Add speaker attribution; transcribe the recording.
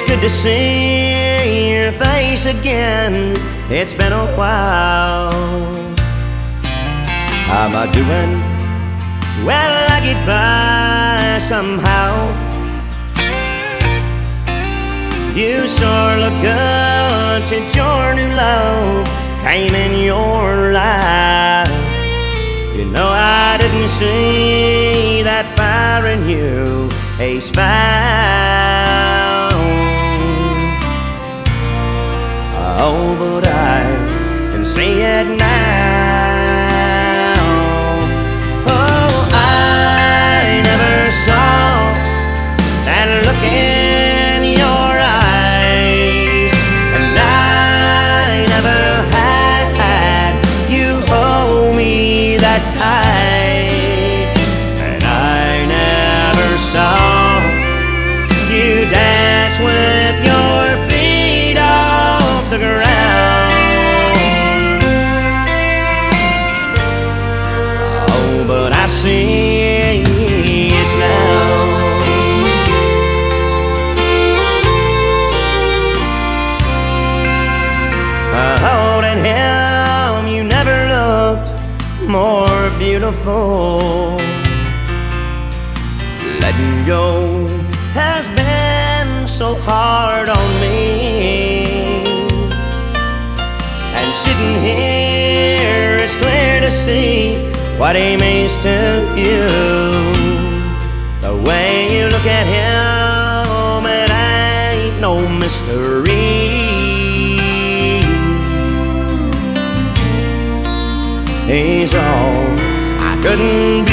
Speaker 1: It's good to see your face again. It's been a while. How am I doing? Well, I get by somehow. You sure look good since your new love came in your life. You know I didn't see that fire in you, ace found. Oh, but I can see it now. Oh, I never saw that look in your eyes, and I never had you hold me that tight, and I never saw you dance with more beautiful. Letting go has been so hard on me. And sitting here, it's clear to see what he means to you. The way you look at him, it ain't no mystery. He's all I couldn't